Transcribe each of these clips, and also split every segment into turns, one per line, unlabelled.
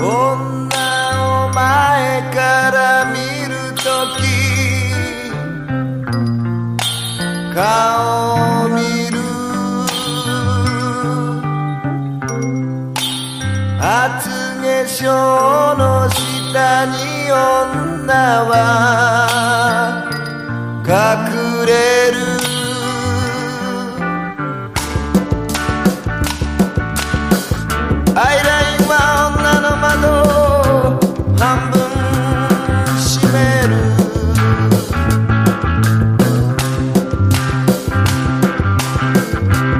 女を前から見るとき顔を見る厚化粧の下に女は隠れる。アイラインは女の窓を半分閉める。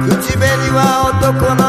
口紅は男の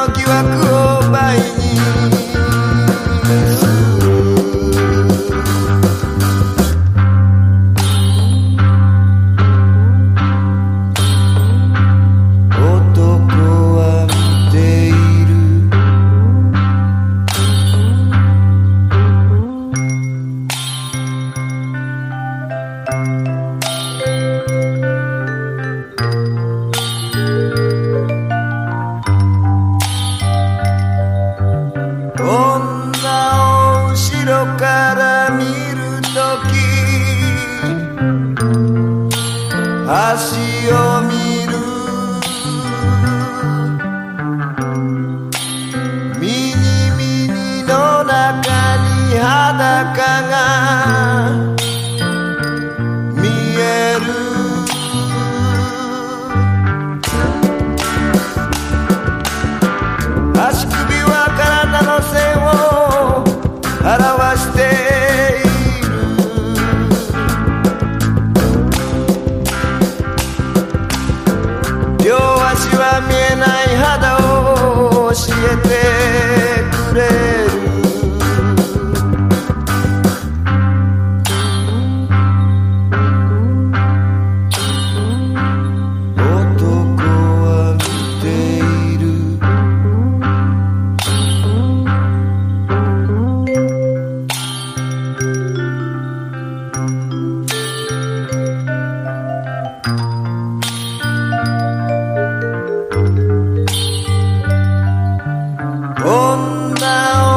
女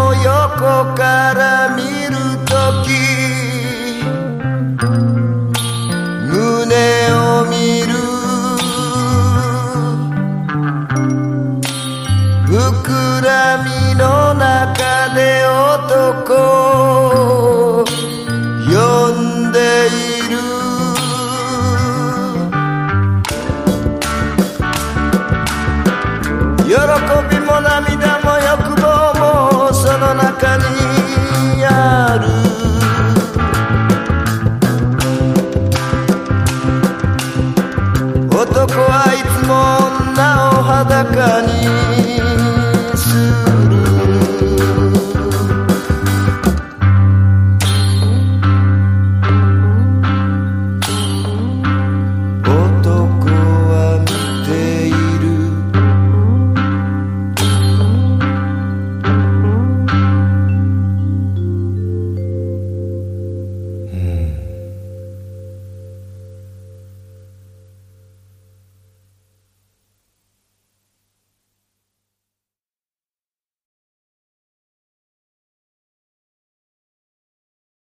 を横から見るとき胸を見る。膨らみの中で男を呼んでいる。喜びも涙 takani